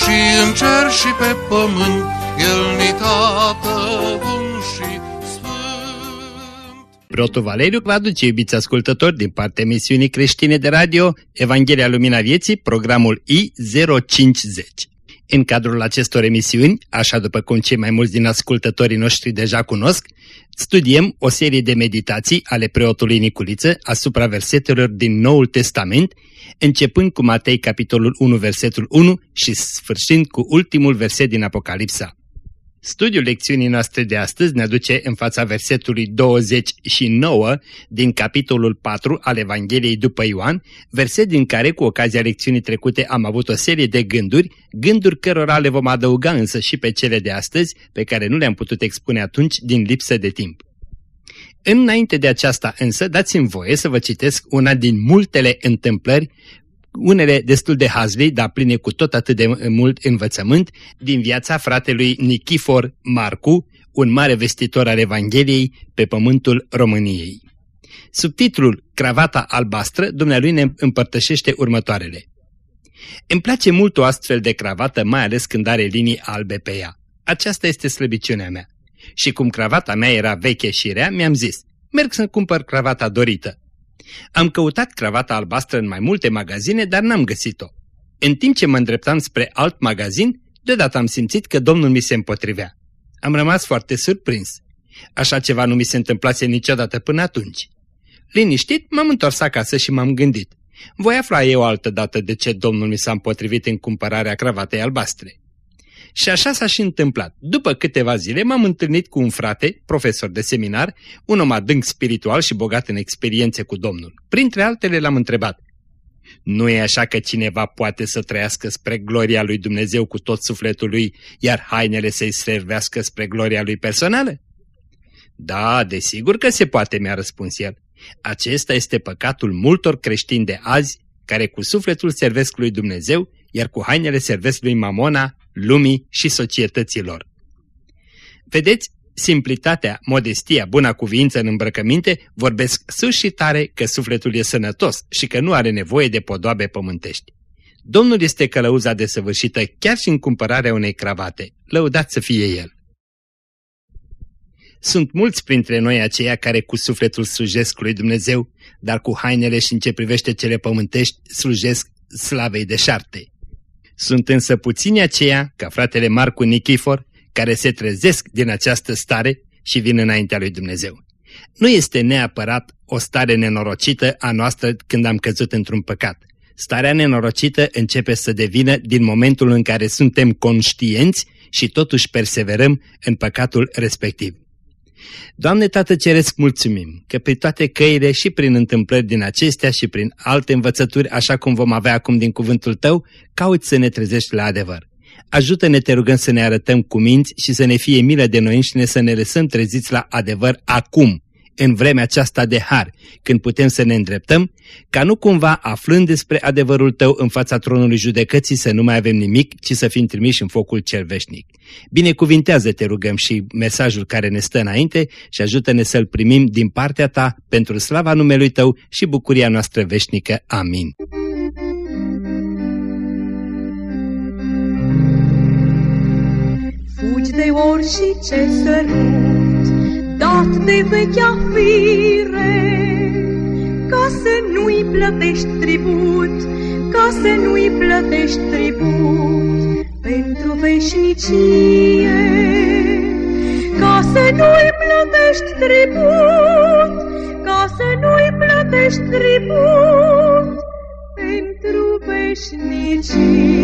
și în cer și pe pământ, El ni tată bun și sfânt. Preotul Valeriu vă aduce, iubiți ascultători, din partea emisiunii creștine de radio Evanghelia Lumina Vieții, programul I050. În cadrul acestor emisiuni, așa după cum cei mai mulți din ascultătorii noștri deja cunosc, studiem o serie de meditații ale preotului Niculiță asupra versetelor din Noul Testament, începând cu Matei capitolul 1 versetul 1 și sfârșind cu ultimul verset din Apocalipsa. Studiul lecțiunii noastre de astăzi ne aduce în fața versetului 29 din capitolul 4 al Evangheliei după Ioan, verset din care, cu ocazia lecțiunii trecute, am avut o serie de gânduri, gânduri cărora le vom adăuga însă și pe cele de astăzi, pe care nu le-am putut expune atunci din lipsă de timp. Înainte de aceasta însă, dați-mi voie să vă citesc una din multele întâmplări unele destul de hazli, dar pline cu tot atât de mult învățământ, din viața fratelui Nichifor Marcu, un mare vestitor al Evangheliei pe pământul României. Subtitlul Cravata albastră, dumnealui ne împărtășește următoarele. Îmi place mult o astfel de cravată, mai ales când are linii albe pe ea. Aceasta este slăbiciunea mea. Și cum cravata mea era veche și rea, mi-am zis, merg să cumpăr cravata dorită. Am căutat cravata albastră în mai multe magazine, dar n-am găsit-o. În timp ce mă îndreptam spre alt magazin, deodată am simțit că domnul mi se împotrivea. Am rămas foarte surprins. Așa ceva nu mi se întâmplase niciodată până atunci. Liniștit, m-am întors acasă și m-am gândit. Voi afla eu altă dată de ce domnul mi s-a împotrivit în cumpărarea cravatei albastre. Și așa s-a și întâmplat. După câteva zile m-am întâlnit cu un frate, profesor de seminar, un om adânc spiritual și bogat în experiențe cu Domnul. Printre altele l-am întrebat. Nu e așa că cineva poate să trăiască spre gloria lui Dumnezeu cu tot sufletul lui, iar hainele să-i servească spre gloria lui personală? Da, desigur că se poate, mi-a răspuns el. Acesta este păcatul multor creștini de azi, care cu sufletul servesc lui Dumnezeu, iar cu hainele servesc lui Mamona, lumii și societăților. Vedeți, simplitatea, modestia, buna cuvință în îmbrăcăminte vorbesc sus și tare că sufletul e sănătos și că nu are nevoie de podoabe pământești. Domnul este călăuza desăvârșită chiar și în cumpărarea unei cravate. Lăudați să fie El! Sunt mulți printre noi aceia care cu sufletul slujesc lui Dumnezeu, dar cu hainele și în ce privește cele pământești slujesc slavei de șarte. Sunt însă puțini aceia, ca fratele Marcu Nichifor, care se trezesc din această stare și vin înaintea lui Dumnezeu. Nu este neapărat o stare nenorocită a noastră când am căzut într-un păcat. Starea nenorocită începe să devină din momentul în care suntem conștienți și totuși perseverăm în păcatul respectiv. Doamne Tată Ceresc, mulțumim că pe toate căile și prin întâmplări din acestea și prin alte învățături, așa cum vom avea acum din cuvântul Tău, cauți să ne trezești la adevăr. Ajută-ne, te rugăm, să ne arătăm cu minți și să ne fie milă de noi înșine să ne lăsăm treziți la adevăr acum, în vremea aceasta de har, când putem să ne îndreptăm, ca nu cumva aflând despre adevărul tău în fața tronului judecății să nu mai avem nimic, ci să fim trimiși în focul cel veșnic. Binecuvintează, te rugăm, și mesajul care ne stă înainte și ajută-ne să-l primim din partea ta pentru slava numelui tău și bucuria noastră veșnică. Amin. Fugi de orice sărut dat de vechea fire, ca să nu-i plătești tribut, ca să nu-i plătești tribut pentru veșnicie, ca să nu-i plătești tribut, ca să nu-i plătești tribut pentru veșnicie.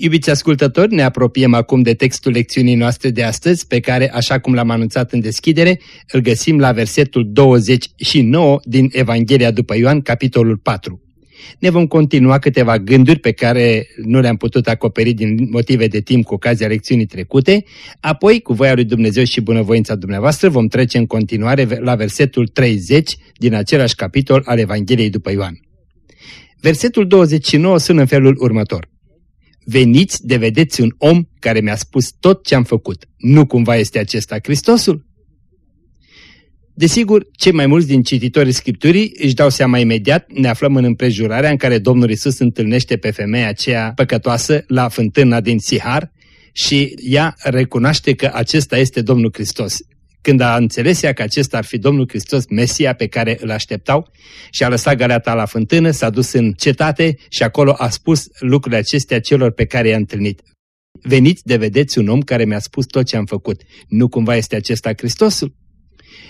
Iubiți ascultători, ne apropiem acum de textul lecțiunii noastre de astăzi, pe care, așa cum l-am anunțat în deschidere, îl găsim la versetul 29 din Evanghelia după Ioan, capitolul 4. ne vom continua câteva gânduri pe care nu le-am putut acoperi din motive de timp cu ocazia lecțiunii trecute, apoi, cu voia lui Dumnezeu și bunăvoința dumneavoastră, vom trece în continuare la versetul 30 din același capitol al Evangheliei după Ioan. Versetul 29 sună în felul următor. Veniți de vedeți un om care mi-a spus tot ce am făcut. Nu cumva este acesta Hristosul? Desigur, cei mai mulți din cititorii Scripturii își dau seama imediat, ne aflăm în împrejurarea în care Domnul Isus întâlnește pe femeia aceea păcătoasă la fântâna din Sihar și ea recunoaște că acesta este Domnul Hristos. Când a înțeles ea că acesta ar fi Domnul Hristos, Mesia pe care îl așteptau, și a lăsat galeata la fântână, s-a dus în cetate și acolo a spus lucrurile acestea celor pe care i-a întâlnit. Veniți de vedeți un om care mi-a spus tot ce am făcut. Nu cumva este acesta Hristosul?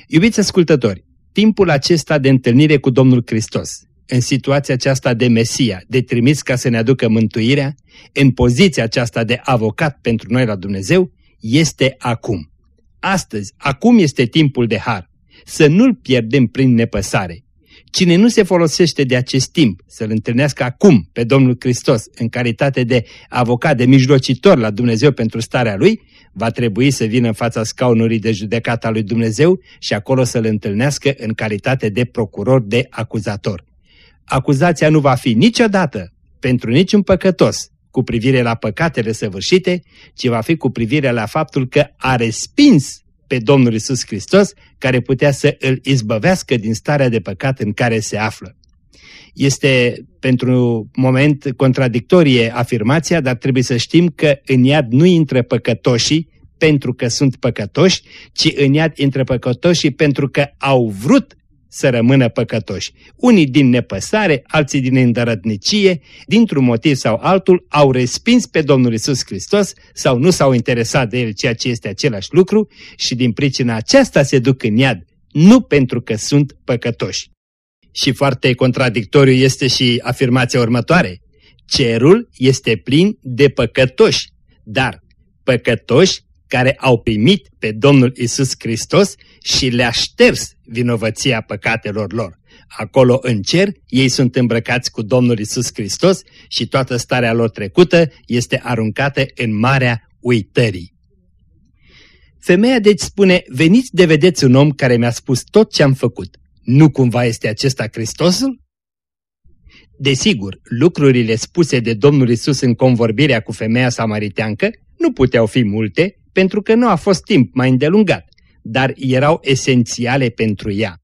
Iubiți ascultători, timpul acesta de întâlnire cu Domnul Hristos, în situația aceasta de Mesia, de trimis ca să ne aducă mântuirea, în poziția aceasta de avocat pentru noi la Dumnezeu, este acum. Astăzi, acum este timpul de har. Să nu-l pierdem prin nepăsare. Cine nu se folosește de acest timp să-L întâlnească acum pe Domnul Hristos în calitate de avocat, de mijlocitor la Dumnezeu pentru starea Lui, va trebui să vină în fața scaunului de judecată a lui Dumnezeu și acolo să-L întâlnească în calitate de procuror, de acuzator. Acuzația nu va fi niciodată pentru niciun păcătos cu privire la păcatele săvârșite, ci va fi cu privire la faptul că a respins pe Domnul Isus Hristos, care putea să îl izbăvească din starea de păcat în care se află. Este pentru moment contradictorie afirmația, dar trebuie să știm că în iad nu intră păcătoșii pentru că sunt păcătoși, ci în iad intră păcătoșii pentru că au vrut să rămână păcătoși. Unii din nepăsare, alții din îndărătnicie, dintr-un motiv sau altul, au respins pe Domnul Isus Hristos sau nu s-au interesat de El, ceea ce este același lucru și din pricina aceasta se duc în iad, nu pentru că sunt păcătoși. Și foarte contradictoriu este și afirmația următoare. Cerul este plin de păcătoși, dar păcătoși care au primit pe Domnul Isus Hristos și le-a șters vinovăția păcatelor lor. Acolo în cer, ei sunt îmbrăcați cu Domnul Isus Hristos și toată starea lor trecută este aruncată în marea uitării. Femeia deci spune, veniți de vedeți un om care mi-a spus tot ce am făcut. Nu cumva este acesta Hristosul? Desigur, lucrurile spuse de Domnul Isus în convorbirea cu femeia samariteancă nu puteau fi multe, pentru că nu a fost timp mai îndelungat, dar erau esențiale pentru ea.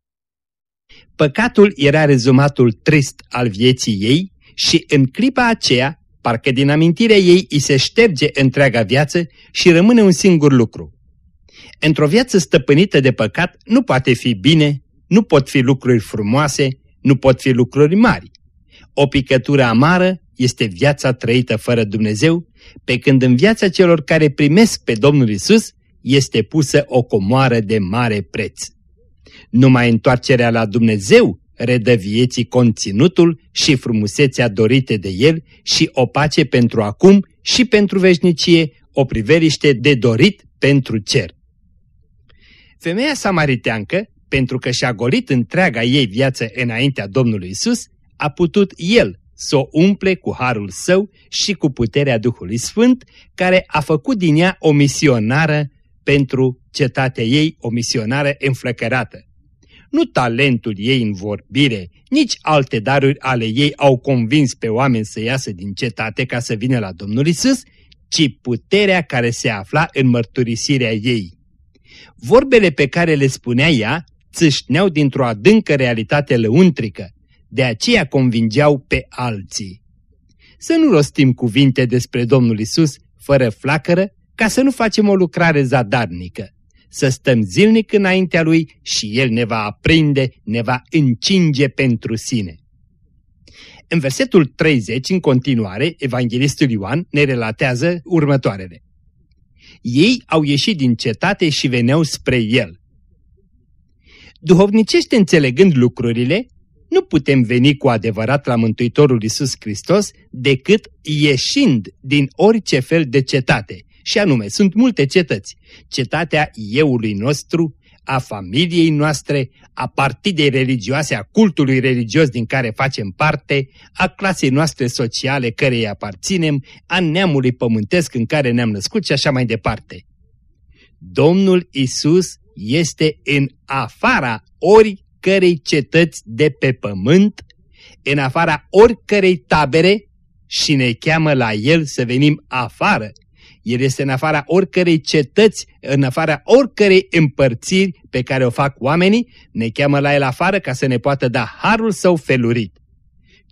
Păcatul era rezumatul trist al vieții ei și în clipa aceea, parcă din amintirea ei îi se șterge întreaga viață și rămâne un singur lucru. Într-o viață stăpânită de păcat nu poate fi bine, nu pot fi lucruri frumoase, nu pot fi lucruri mari. O picătură amară este viața trăită fără Dumnezeu, pe când în viața celor care primesc pe Domnul Isus este pusă o comoară de mare preț. Numai întoarcerea la Dumnezeu redă vieții conținutul și frumusețea dorite de El și o pace pentru acum și pentru veșnicie, o priveliște de dorit pentru cer. Femeia samariteancă, pentru că și-a golit întreaga ei viață înaintea Domnului Isus, a putut El să o umple cu harul său și cu puterea Duhului Sfânt, care a făcut din ea o misionară pentru cetatea ei, o misionară înflăcărată. Nu talentul ei în vorbire, nici alte daruri ale ei au convins pe oameni să iasă din cetate ca să vină la Domnul Isus, ci puterea care se afla în mărturisirea ei. Vorbele pe care le spunea ea țâșneau dintr-o adâncă realitate lăuntrică, de aceea convingeau pe alții. Să nu rostim cuvinte despre Domnul Isus fără flacără, ca să nu facem o lucrare zadarnică. Să stăm zilnic înaintea Lui și El ne va aprinde, ne va încinge pentru sine. În versetul 30, în continuare, Evanghelistul Ioan ne relatează următoarele. Ei au ieșit din cetate și veneau spre El. Duhovnicește înțelegând lucrurile, nu putem veni cu adevărat la Mântuitorul Isus Hristos decât ieșind din orice fel de cetate. Și anume, sunt multe cetăți. Cetatea euului nostru, a familiei noastre, a partidei religioase, a cultului religios din care facem parte, a clasei noastre sociale cărei aparținem, a neamului pământesc în care ne-am născut și așa mai departe. Domnul Isus este în afara oricărei cetăți de pe pământ, în afara oricărei tabere și ne cheamă la El să venim afară el este în afara oricărei cetăți, în afara oricărei împărțiri pe care o fac oamenii, ne cheamă la El afară ca să ne poată da harul său felurit.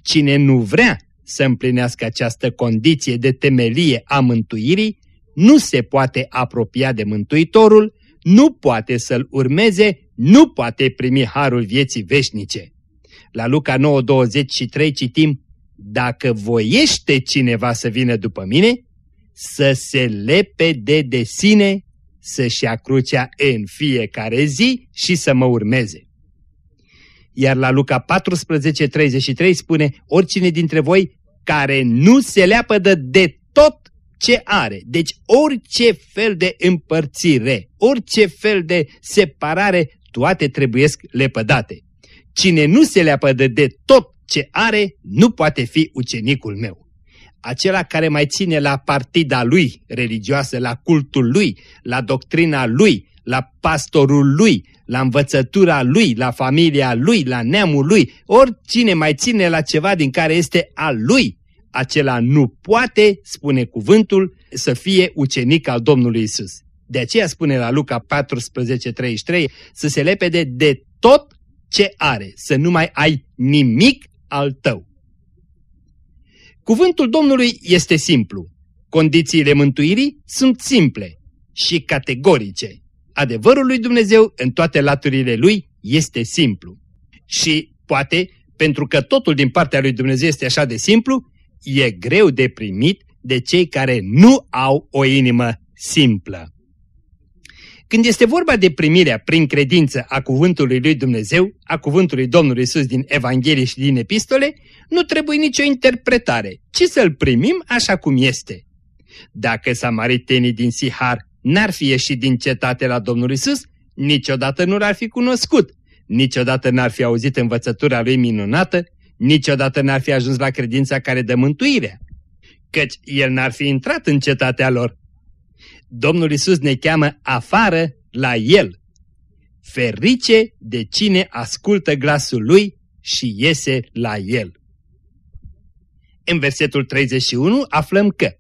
Cine nu vrea să împlinească această condiție de temelie a mântuirii, nu se poate apropia de Mântuitorul, nu poate să-L urmeze, nu poate primi harul vieții veșnice. La Luca 9:23 citim, Dacă voiește cineva să vină după mine, să se lepede de sine, să-și ia crucea în fiecare zi și să mă urmeze. Iar la Luca 14:33 spune, oricine dintre voi care nu se leapădă de tot ce are, deci orice fel de împărțire, orice fel de separare, toate trebuiesc lepădate. Cine nu se leapădă de tot ce are, nu poate fi ucenicul meu acela care mai ține la partida lui religioasă, la cultul lui, la doctrina lui, la pastorul lui, la învățătura lui, la familia lui, la neamul lui, oricine mai ține la ceva din care este al lui, acela nu poate, spune cuvântul, să fie ucenic al Domnului Isus. De aceea spune la Luca 14:33 să se lepede de tot ce are, să nu mai ai nimic al tău. Cuvântul Domnului este simplu. Condițiile mântuirii sunt simple și categorice. Adevărul lui Dumnezeu în toate laturile lui este simplu. Și poate, pentru că totul din partea lui Dumnezeu este așa de simplu, e greu de primit de cei care nu au o inimă simplă. Când este vorba de primirea prin credință a cuvântului lui Dumnezeu, a cuvântului Domnului Isus din Evanghelie și din Epistole, nu trebuie nicio interpretare, ci să-l primim așa cum este. Dacă samaritenii din Sihar n-ar fi ieșit din cetate la Domnul Isus, niciodată nu l-ar fi cunoscut, niciodată n-ar fi auzit învățătura lui minunată, niciodată n-ar fi ajuns la credința care dă mântuirea. Căci el n-ar fi intrat în cetatea lor, Domnul Isus ne cheamă afară la El. Ferice de cine ascultă glasul Lui și iese la El. În versetul 31 aflăm că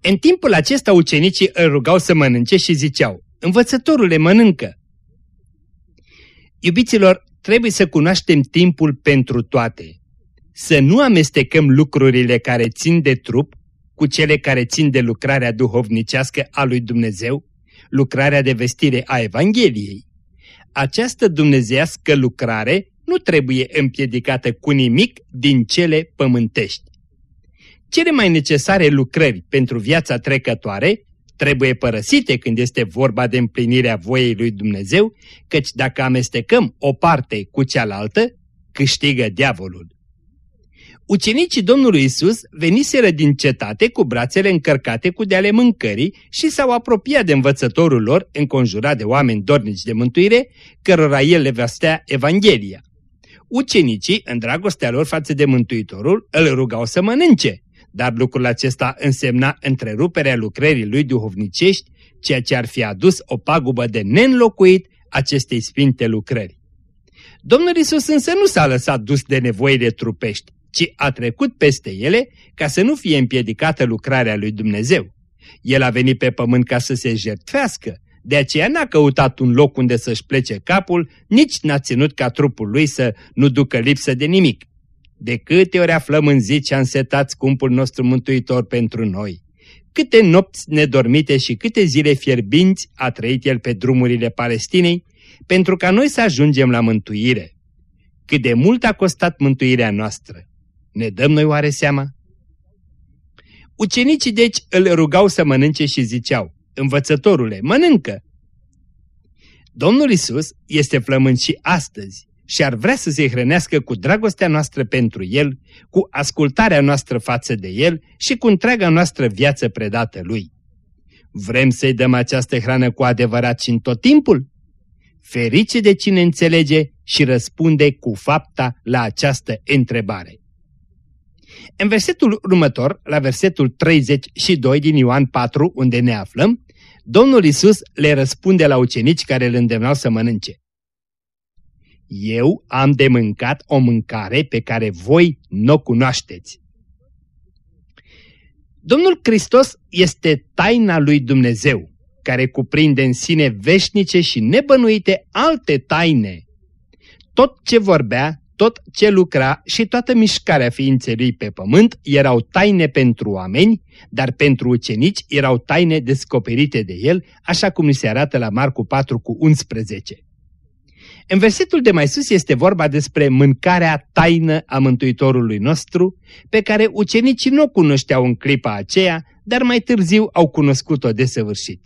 În timpul acesta ucenicii îl rugau să mănânce și ziceau, Învățătorule, mănâncă! Iubiților, trebuie să cunoaștem timpul pentru toate. Să nu amestecăm lucrurile care țin de trup cu cele care țin de lucrarea duhovnicească a lui Dumnezeu, lucrarea de vestire a Evangheliei. Această dumnezească lucrare nu trebuie împiedicată cu nimic din cele pământești. Cele mai necesare lucrări pentru viața trecătoare trebuie părăsite când este vorba de împlinirea voiei lui Dumnezeu, căci dacă amestecăm o parte cu cealaltă, câștigă diavolul. Ucenicii Domnului Isus veniseră din cetate cu brațele încărcate cu deale mâncării și s-au apropiat de învățătorul lor, înconjurat de oameni dornici de mântuire, cărora el le vestea Evanghelia. Ucenicii, în dragostea lor față de Mântuitorul, îl rugau să mănânce, dar lucrul acesta însemna întreruperea lucrării lui duhovnicești, ceea ce ar fi adus o pagubă de neînlocuit acestei sfinte lucrări. Domnul Isus însă nu s-a lăsat dus de nevoile trupești, ci a trecut peste ele ca să nu fie împiedicată lucrarea lui Dumnezeu. El a venit pe pământ ca să se jertfească, de aceea n-a căutat un loc unde să-și plece capul, nici n-a ținut ca trupul lui să nu ducă lipsă de nimic. De câte ori aflăm în zi ce a însetat scumpul nostru mântuitor pentru noi? Câte nopți nedormite și câte zile fierbinți a trăit el pe drumurile Palestinei, pentru ca noi să ajungem la mântuire. Cât de mult a costat mântuirea noastră. Ne dăm noi oare seama? Ucenicii deci îl rugau să mănânce și ziceau, Învățătorule, mănâncă! Domnul Isus este flământ și astăzi și ar vrea să se hrănească cu dragostea noastră pentru El, cu ascultarea noastră față de El și cu întreaga noastră viață predată Lui. Vrem să-i dăm această hrană cu adevărat și în tot timpul? Ferice de cine înțelege și răspunde cu fapta la această întrebare. În versetul următor, la versetul 32 din Ioan 4, unde ne aflăm, Domnul Isus le răspunde la ucenici care îl îndemnau să mănânce. Eu am de mâncat o mâncare pe care voi nu o cunoașteți. Domnul Hristos este taina lui Dumnezeu, care cuprinde în sine veșnice și nebănuite alte taine. Tot ce vorbea, tot ce lucra și toată mișcarea ființei lui pe pământ erau taine pentru oameni, dar pentru ucenici erau taine descoperite de el, așa cum ni se arată la Marcu 4 cu 11. În versetul de mai sus este vorba despre mâncarea taină a Mântuitorului nostru, pe care ucenicii nu o cunoșteau în clipa aceea, dar mai târziu au cunoscut-o desăvârșit.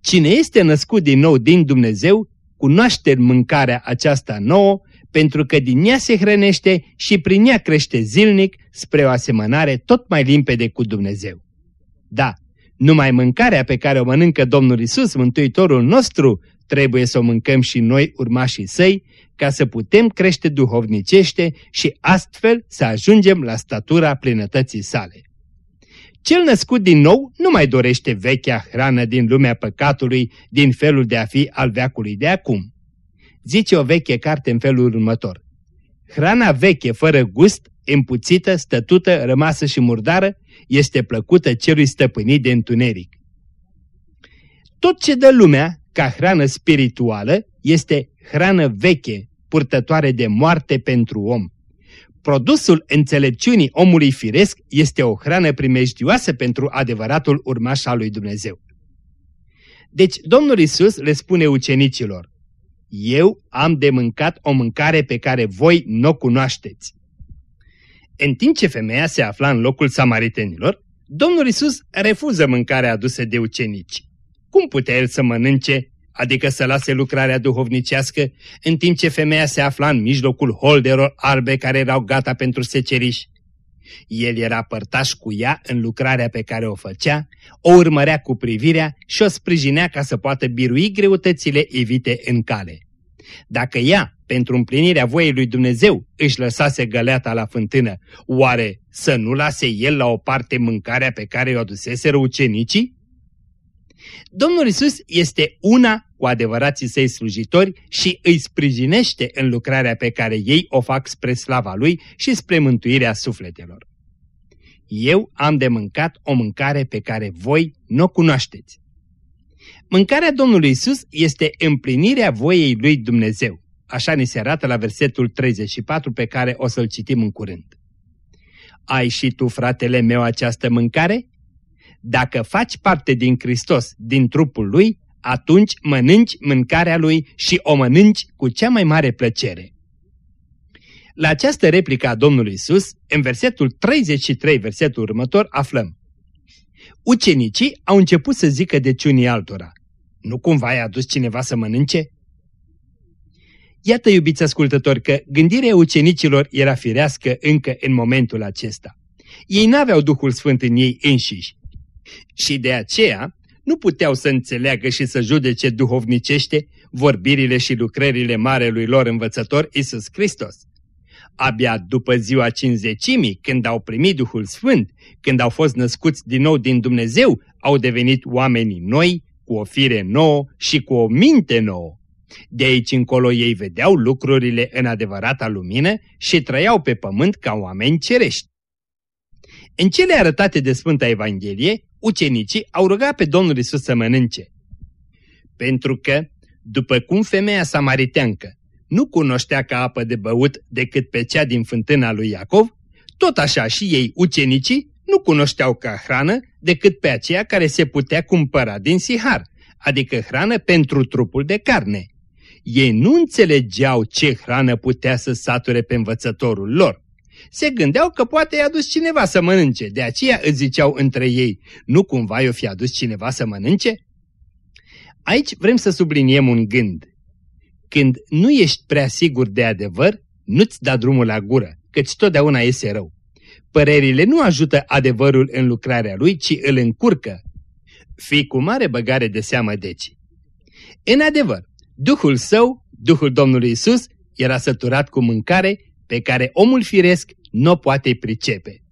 Cine este născut din nou din Dumnezeu, cunoaște mâncarea aceasta nouă, pentru că din ea se hrănește și prin ea crește zilnic spre o asemănare tot mai limpede cu Dumnezeu. Da, numai mâncarea pe care o mănâncă Domnul Isus, Mântuitorul nostru, trebuie să o mâncăm și noi urmașii săi, ca să putem crește duhovnicește și astfel să ajungem la statura plinătății sale. Cel născut din nou nu mai dorește vechea hrană din lumea păcatului, din felul de a fi al veacului de acum. Zice o veche carte în felul următor. Hrana veche, fără gust, împuțită, stătută, rămasă și murdară, este plăcută celui stăpânit de întuneric. Tot ce dă lumea, ca hrană spirituală, este hrană veche, purtătoare de moarte pentru om. Produsul înțelepciunii omului firesc este o hrană primejdioasă pentru adevăratul urmaș al lui Dumnezeu. Deci Domnul Isus le spune ucenicilor, Eu am de mâncat o mâncare pe care voi nu o cunoașteți. În timp ce femeia se afla în locul samaritenilor, Domnul Isus refuză mâncarea adusă de ucenici. Cum putea el să mănânce, adică să lase lucrarea duhovnicească, în timp ce femeia se afla în mijlocul holderilor albe care erau gata pentru seceriș? El era părtaș cu ea în lucrarea pe care o făcea, o urmărea cu privirea și o sprijinea ca să poată birui greutățile evite în cale. Dacă ea, pentru împlinirea voiei lui Dumnezeu, își lăsase găleata la fântână, oare să nu lase el la o parte mâncarea pe care o aduseseră ucenicii? Domnul Isus este una cu adevărații săi slujitori și îi sprijinește în lucrarea pe care ei o fac spre slava Lui și spre mântuirea sufletelor. Eu am de mâncat o mâncare pe care voi nu o cunoașteți. Mâncarea Domnului Isus este împlinirea voiei lui Dumnezeu. Așa ni se arată la versetul 34 pe care o să-l citim în curând. Ai și tu, fratele meu, această mâncare? Dacă faci parte din Hristos, din trupul Lui, atunci mănânci mâncarea Lui și o mănânci cu cea mai mare plăcere. La această replică a Domnului Isus, în versetul 33, versetul următor, aflăm. Ucenicii au început să zică de unii altora. Nu cumva ai adus cineva să mănânce? Iată, iubiți ascultători, că gândirea ucenicilor era firească încă în momentul acesta. Ei n-aveau Duhul Sfânt în ei înșiși, și de aceea nu puteau să înțeleagă și să judece duhovnicește vorbirile și lucrările marelui lor învățător Isus Hristos. Abia după ziua cinzecimii, când au primit Duhul Sfânt, când au fost născuți din nou din Dumnezeu, au devenit oamenii noi, cu o fire nouă și cu o minte nouă. De aici încolo ei vedeau lucrurile în adevărata lumină și trăiau pe pământ ca oameni cerești. În cele arătate de Sfânta Evanghelie, ucenicii au rugat pe Domnul Isus să mănânce. Pentru că, după cum femeia samariteancă nu cunoștea ca apă de băut decât pe cea din fântâna lui Iacov, tot așa și ei, ucenicii, nu cunoșteau ca hrană decât pe aceea care se putea cumpăra din sihar, adică hrană pentru trupul de carne. Ei nu înțelegeau ce hrană putea să sature pe învățătorul lor se gândeau că poate i-a dus cineva să mănânce, de aceea îți ziceau între ei, nu cumva i-o fi adus cineva să mănânce? Aici vrem să subliniem un gând. Când nu ești prea sigur de adevăr, nu-ți da drumul la gură, căci totdeauna iese rău. Părerile nu ajută adevărul în lucrarea lui, ci îl încurcă. Fii cu mare băgare de seamă deci. În adevăr, Duhul său, Duhul Domnului Isus, era săturat cu mâncare pe care omul firesc nu o poate pricepe.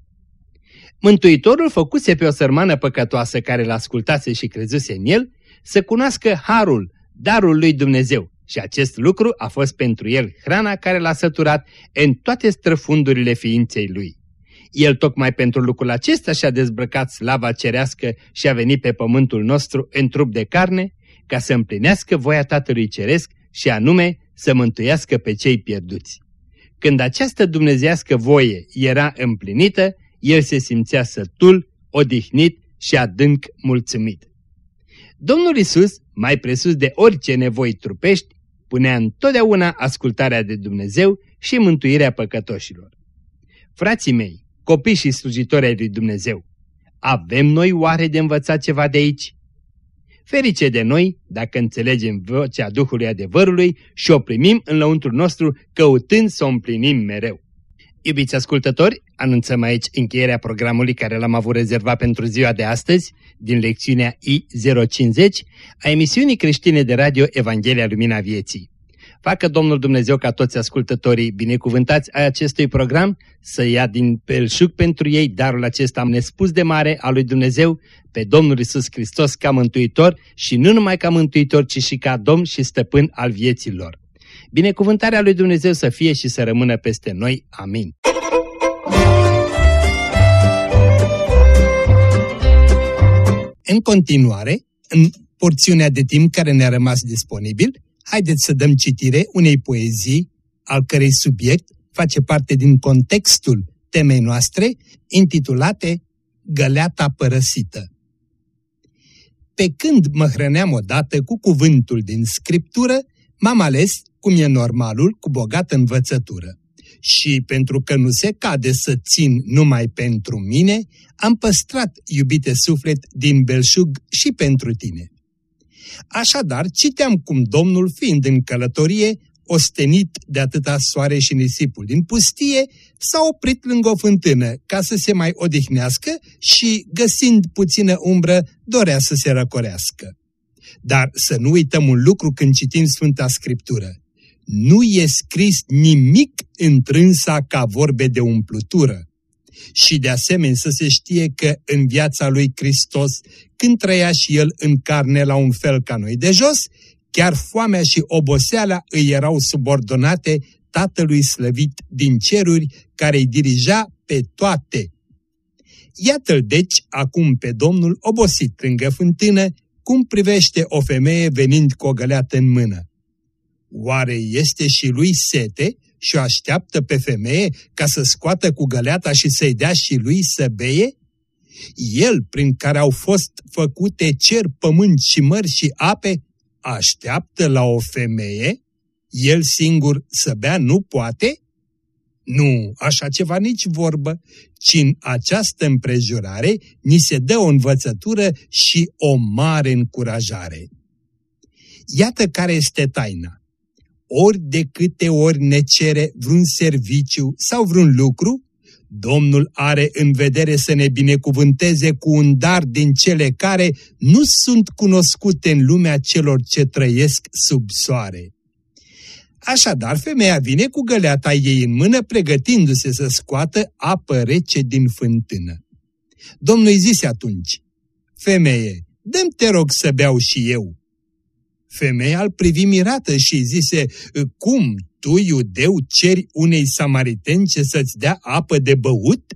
Mântuitorul făcuse pe o sărmană păcătoasă care l-ascultase și crezuse în el să cunoască harul, darul lui Dumnezeu și acest lucru a fost pentru el hrana care l-a săturat în toate străfundurile ființei lui. El tocmai pentru lucrul acesta și-a dezbrăcat slava cerească și a venit pe pământul nostru în trup de carne, ca să împlinească voia Tatălui Ceresc și anume să mântuiască pe cei pierduți. Când această dumnezească voie era împlinită, el se simțea sătul, odihnit și adânc mulțumit. Domnul Isus, mai presus de orice nevoi trupești, punea întotdeauna ascultarea de Dumnezeu și mântuirea păcătoșilor. Frații mei, copii și slujitori ai lui Dumnezeu, avem noi oare de învățat ceva de aici? Ferice de noi dacă înțelegem vocea Duhului adevărului și o primim în lăuntrul nostru căutând să o împlinim mereu. Iubiți ascultători, anunțăm aici încheierea programului care l-am avut rezervat pentru ziua de astăzi, din lecțiunea I050 a emisiunii creștine de radio Evanghelia Lumina Vieții. Facă Domnul Dumnezeu ca toți ascultătorii binecuvântați ai acestui program să ia din pelșuc pentru ei darul acesta nespus de mare al lui Dumnezeu pe Domnul Isus Hristos ca mântuitor și nu numai ca mântuitor, ci și ca Domn și stăpân al vieților. Binecuvântarea lui Dumnezeu să fie și să rămână peste noi. Amin. În continuare, în porțiunea de timp care ne-a rămas disponibil, haideți să dăm citire unei poezii al cărei subiect face parte din contextul temei noastre, intitulate Găleata părăsită. Pe când mă hrăneam odată cu cuvântul din Scriptură, m-am ales, cum e normalul, cu bogată învățătură. Și pentru că nu se cade să țin numai pentru mine, am păstrat, iubite suflet, din belșug și pentru tine. Așadar, citeam cum Domnul, fiind în călătorie, ostenit de atâta soare și nisipul din pustie, s-a oprit lângă o fântână ca să se mai odihnească și, găsind puțină umbră, dorea să se răcorească. Dar să nu uităm un lucru când citim Sfânta Scriptură. Nu e scris nimic întrânsa ca vorbe de umplutură. Și de asemenea să se știe că în viața lui Hristos, când trăia și el în carne la un fel ca noi de jos, chiar foamea și oboseala îi erau subordonate Tatălui slăvit din ceruri, care îi dirija pe toate. Iată-l deci acum pe Domnul obosit lângă fântână, cum privește o femeie venind cu o găleată în mână. Oare este și lui sete și o așteaptă pe femeie ca să scoată cu găleata și să-i dea și lui să beie? El, prin care au fost făcute cer, pământ și mări și ape, așteaptă la o femeie? El singur să bea nu poate? Nu, așa ceva nici vorbă, ci în această împrejurare ni se dă o învățătură și o mare încurajare. Iată care este taina. Ori de câte ori ne cere vreun serviciu sau vreun lucru, Domnul are în vedere să ne binecuvânteze cu un dar din cele care nu sunt cunoscute în lumea celor ce trăiesc sub soare. Așadar, femeia vine cu găleata ei în mână, pregătindu-se să scoată apă rece din fântână. Domnul îi zise atunci, Femeie, dăm te rog să beau și eu. Femeia îl privi mirată și îi zise, Cum, tu, iudeu, ceri unei samariteni ce să-ți dea apă de băut?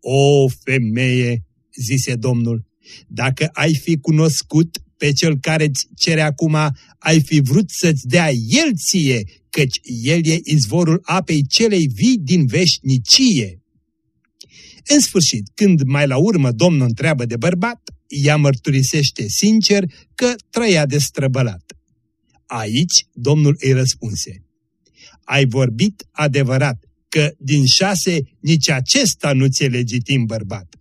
O, femeie, zise Domnul, dacă ai fi cunoscut pe cel care îți cere acum, ai fi vrut să-ți dea el ție, căci el e izvorul apei celei vii din veșnicie. În sfârșit, când mai la urmă Domnul întreabă de bărbat, ea mărturisește sincer că trăia de străbălat. Aici Domnul îi răspunse, ai vorbit adevărat că din șase nici acesta nu ți-e legitim bărbat.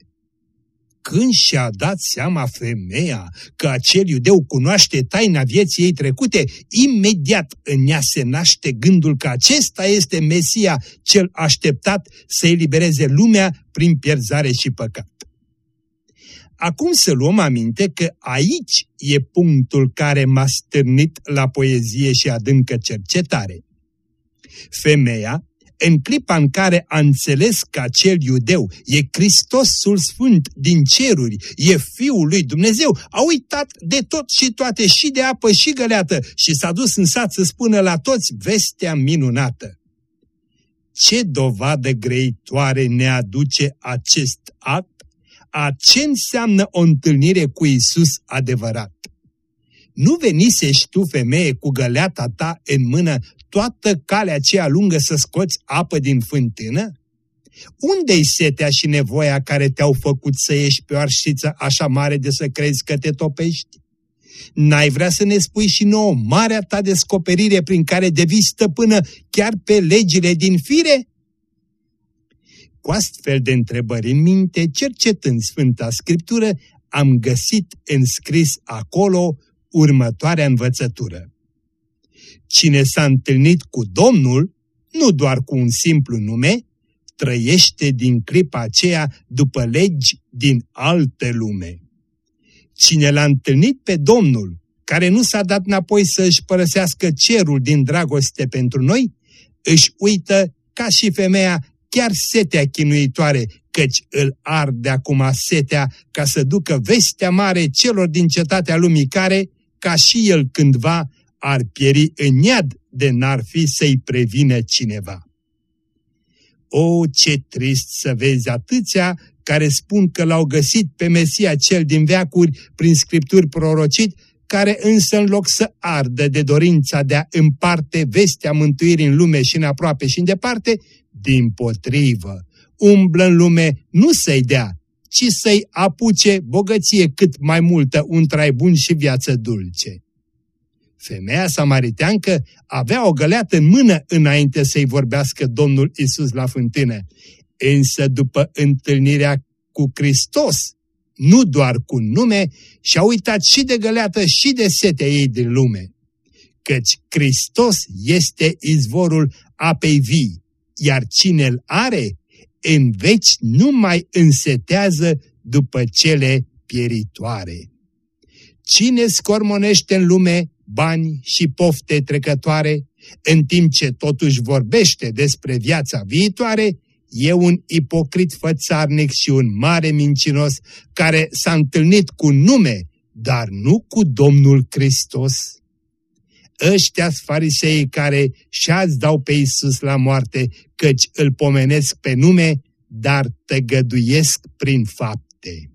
Când și-a dat seama femeia că acel iudeu cunoaște taina vieții ei trecute, imediat în ea se naște gândul că acesta este Mesia cel așteptat să elibereze lumea prin pierzare și păcat. Acum să luăm aminte că aici e punctul care m-a stârnit la poezie și adâncă cercetare. Femeia în clipa în care a înțeles că acel iudeu e Hristosul Sfânt din ceruri, e Fiul lui Dumnezeu, a uitat de tot și toate, și de apă și găleată, și s-a dus în sat să spună la toți vestea minunată. Ce dovadă greitoare ne aduce acest act a ce înseamnă o întâlnire cu Isus adevărat. Nu venisești tu, femeie, cu găleata ta în mână toată calea aceea lungă să scoți apă din fântână? Unde-i setea și nevoia care te-au făcut să ieși pe o arșiță așa mare de să crezi că te topești? N-ai vrea să ne spui și nouă marea ta descoperire prin care devii stăpână chiar pe legile din fire? Cu astfel de întrebări în minte, cercetând Sfânta Scriptură, am găsit înscris acolo următoarea învățătură. Cine s-a întâlnit cu Domnul, nu doar cu un simplu nume, trăiește din clipa aceea după legi din alte lume. Cine l-a întâlnit pe Domnul, care nu s-a dat înapoi să își părăsească cerul din dragoste pentru noi, își uită, ca și femeia, chiar setea chinuitoare, căci îl arde acum setea ca să ducă vestea mare celor din cetatea lumii care, ca și el cândva, ar pieri în iad de n-ar fi să-i prevină cineva. O, ce trist să vezi atâția care spun că l-au găsit pe Mesia cel din veacuri prin scripturi prorocit, care însă în loc să ardă de dorința de a împarte vestea mântuirii în lume și în aproape și în departe, din potrivă, umblă în lume nu să-i dea, ci să-i apuce bogăție cât mai multă, un trai bun și viață dulce. Femeia samariteancă avea o găleată în mână înainte să-i vorbească Domnul Isus la fântână. Însă după întâlnirea cu Hristos, nu doar cu nume, și-a uitat și de găleată și de setea ei din lume. Căci Hristos este izvorul apei vii, iar cine îl are, în veci nu mai însetează după cele pieritoare. Cine scormonește în lume bani și pofte trecătoare, în timp ce totuși vorbește despre viața viitoare, e un ipocrit fățarnic și un mare mincinos care s-a întâlnit cu nume, dar nu cu Domnul Hristos. Ăștia farisei care și-ați dau pe Isus la moarte, căci îl pomenesc pe nume, dar tăgăduiesc prin fapte.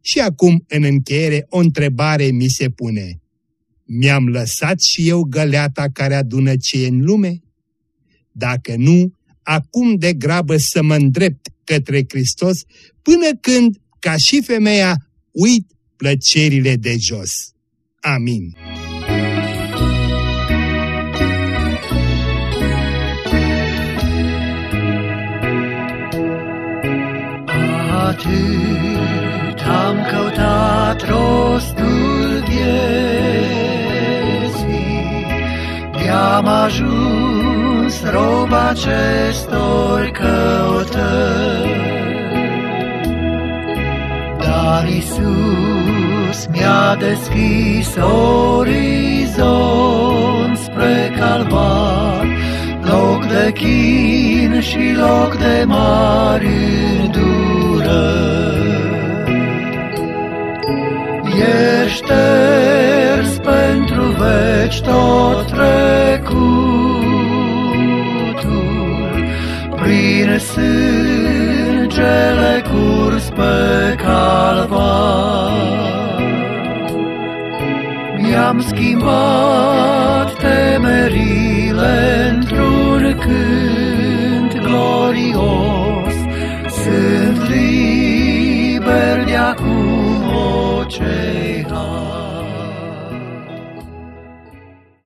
Și acum, în încheiere, o întrebare mi se pune. Mi-am lăsat și eu găleata care adună ce e în lume? Dacă nu, acum de grabă să mă îndrept către Hristos, până când, ca și femeia, uit plăcerile de jos. Amin. Atât am căutat rostul vieții, de-am ajuns rob acestor căutări. Dar Isus mi-a deschis orizont spre calvar, loc de chin și loc de mari îndurări. Ești șters pentru veci tot trecutul, sângele curs pe calvar. Mi-am schimbat temerile într-un cânt glorios,